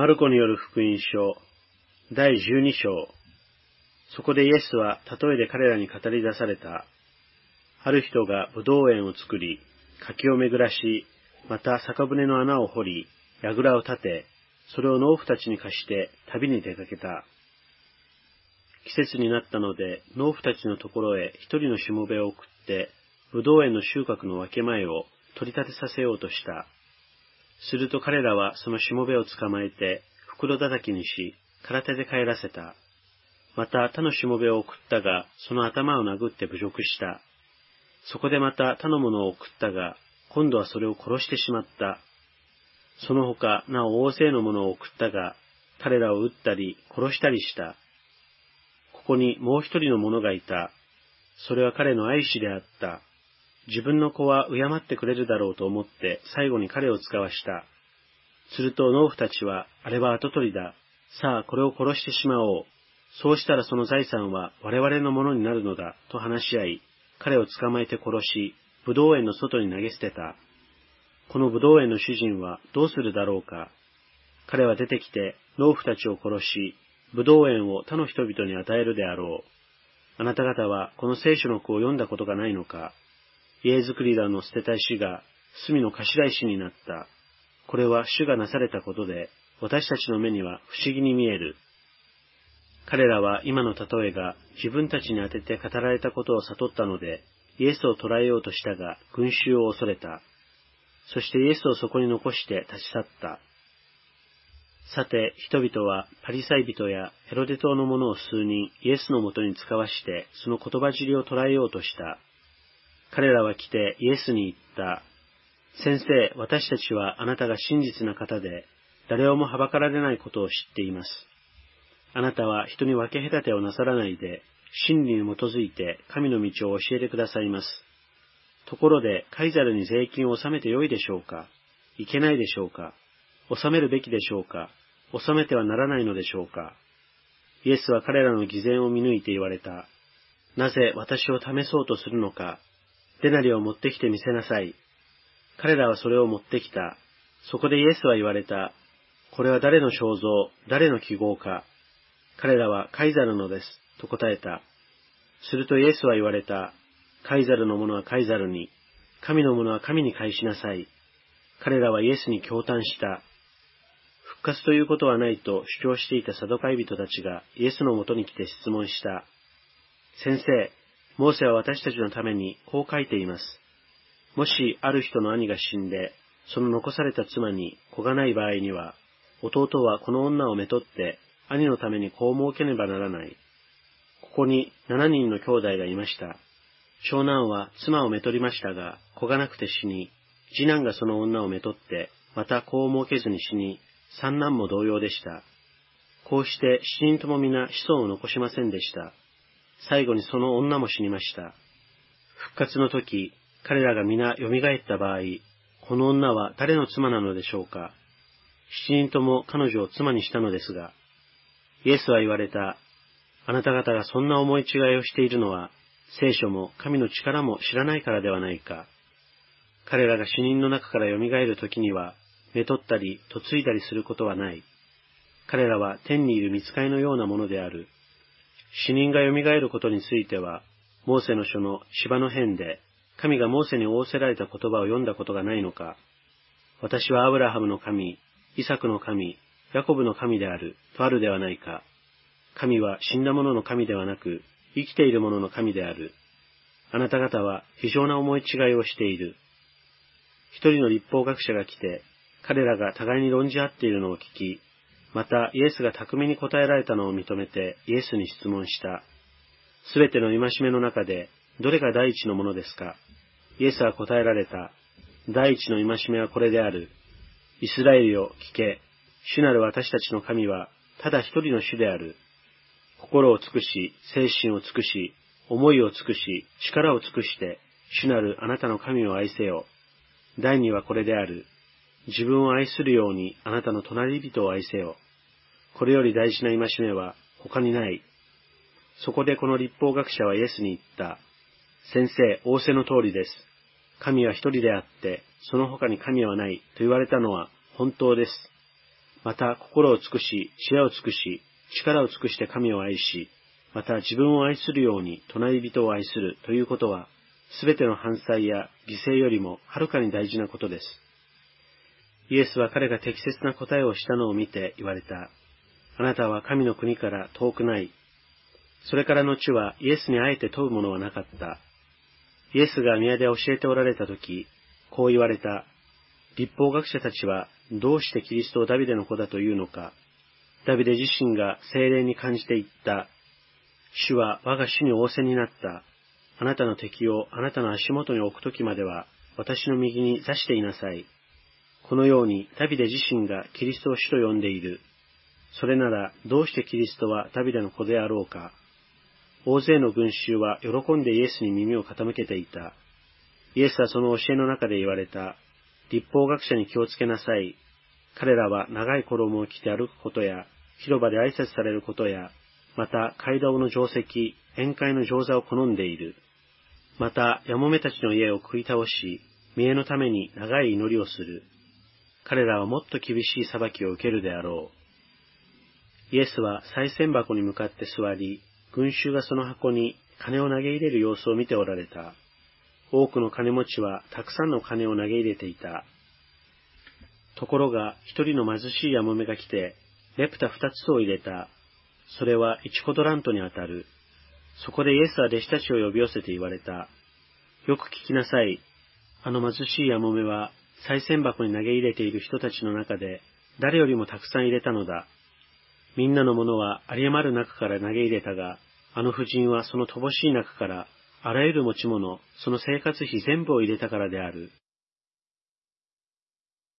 マルコによる福音書、第12章。そこでイエスは例えで彼らに語り出された。ある人が葡萄園を作り、柿を巡らし、また酒舟の穴を掘り、櫓を立て、それを農夫たちに貸して旅に出かけた。季節になったので、農夫たちのところへ一人のしもべを送って、葡萄園の収穫の分け前を取り立てさせようとした。すると彼らはそのしもべを捕まえて、袋叩きにし、空手で帰らせた。また他のしもべを送ったが、その頭を殴って侮辱した。そこでまた他の者を送ったが、今度はそれを殺してしまった。その他、なお大勢の者を送ったが、彼らを撃ったり殺したりした。ここにもう一人の者がいた。それは彼の愛子であった。自分の子は敬ってくれるだろうと思って最後に彼を使わした。すると農夫たちは、あれは跡取りだ。さあ、これを殺してしまおう。そうしたらその財産は我々のものになるのだ、と話し合い、彼を捕まえて殺し、武道園の外に投げ捨てた。この武道園の主人はどうするだろうか。彼は出てきて農夫たちを殺し、武道園を他の人々に与えるであろう。あなた方はこの聖書の句を読んだことがないのか。家作りだの捨てた石が隅の頭石になった。これは主がなされたことで、私たちの目には不思議に見える。彼らは今の例えが自分たちに当てて語られたことを悟ったので、イエスを捕らえようとしたが、群衆を恐れた。そしてイエスをそこに残して立ち去った。さて、人々はパリサイ人やヘロデ島の者を数人イエスのもとに使わして、その言葉尻を捉えようとした。彼らは来てイエスに言った。先生、私たちはあなたが真実な方で、誰をもはばかられないことを知っています。あなたは人に分け隔てをなさらないで、真理に基づいて神の道を教えてくださいます。ところで、カイザルに税金を納めてよいでしょうか？いけないでしょうか？納めるべきでしょうか？納めてはならないのでしょうか？イエスは彼らの偽善を見抜いて言われた。なぜ私を試そうとするのか？デナリを持ってきてみせなさい。彼らはそれを持ってきた。そこでイエスは言われた。これは誰の肖像、誰の記号か。彼らはカイザルのです。と答えた。するとイエスは言われた。カイザルのものはカイザルに、神のものは神に返しなさい。彼らはイエスに共嘆した。復活ということはないと主張していたサドカイ人たちがイエスのもとに来て質問した。先生、モーセは私たちのためにこう書いています。もしある人の兄が死んで、その残された妻に子がない場合には、弟はこの女をめとって兄のために子を設けねばならない。ここに七人の兄弟がいました。長男は妻をめとりましたが、子がなくて死に、次男がその女をめとって、また子を設けずに死に、三男も同様でした。こうして七人とも皆子孫を残しませんでした。最後にその女も死にました。復活の時、彼らが皆蘇った場合、この女は誰の妻なのでしょうか七人とも彼女を妻にしたのですが、イエスは言われた。あなた方がそんな思い違いをしているのは、聖書も神の力も知らないからではないか。彼らが死人の中から蘇る時には、めとったり、嫁いだりすることはない。彼らは天にいる見つかいのようなものである。死人が蘇ることについては、モーセの書の芝の辺で、神がモーセに仰せられた言葉を読んだことがないのか。私はアブラハムの神、イサクの神、ヤコブの神である、とあるではないか。神は死んだ者の神ではなく、生きている者の神である。あなた方は非常な思い違いをしている。一人の立法学者が来て、彼らが互いに論じ合っているのを聞き、またイエスが巧みに答えられたのを認めてイエスに質問した。すべての戒めの中で、どれが第一のものですか？イエスは答えられた。第一の戒めはこれである。イスラエルよ、聞け。主なる私たちの神は、ただ一人の主である。心を尽くし、精神を尽くし、思いを尽くし、力を尽くして、主なるあなたの神を愛せよ。第二はこれである。自分を愛するようにあなたの隣人を愛せよ。これより大事な戒めは他にない。そこでこの立法学者はイエスに言った。先生、仰せの通りです。神は一人であって、その他に神はないと言われたのは本当です。また心を尽くし、知恵を尽くし、力を尽くして神を愛し、また自分を愛するように隣人を愛するということは、すべての犯罪や犠牲よりもはるかに大事なことです。イエスは彼が適切な答えをしたのを見て言われた。あなたは神の国から遠くない。それから後はイエスにあえて問うものはなかった。イエスが宮で教えておられたとき、こう言われた。立法学者たちはどうしてキリストをダビデの子だというのか。ダビデ自身が精霊に感じて言った。主は我が主に仰せになった。あなたの敵をあなたの足元に置くときまでは、私の右に座していなさい。このようにダビデ自身がキリストを主と呼んでいる。それなら、どうしてキリストはダビデの子であろうか。大勢の群衆は喜んでイエスに耳を傾けていた。イエスはその教えの中で言われた。立法学者に気をつけなさい。彼らは長い衣を着て歩くことや、広場で挨拶されることや、また街道の定石、宴会の上座を好んでいる。また、やもめたちの家を食い倒し、見栄のために長い祈りをする。彼らはもっと厳しい裁きを受けるであろう。イエスは再銭箱に向かって座り、群衆がその箱に金を投げ入れる様子を見ておられた。多くの金持ちはたくさんの金を投げ入れていた。ところが一人の貧しいヤモメが来て、レプタ二つを入れた。それは一コドラントにあたる。そこでイエスは弟子たちを呼び寄せて言われた。よく聞きなさい。あの貧しいヤモメは、再銭箱に投げ入れている人たちの中で、誰よりもたくさん入れたのだ。みんなのものは有り余る中から投げ入れたが、あの婦人はその乏しい中から、あらゆる持ち物、その生活費全部を入れたからである。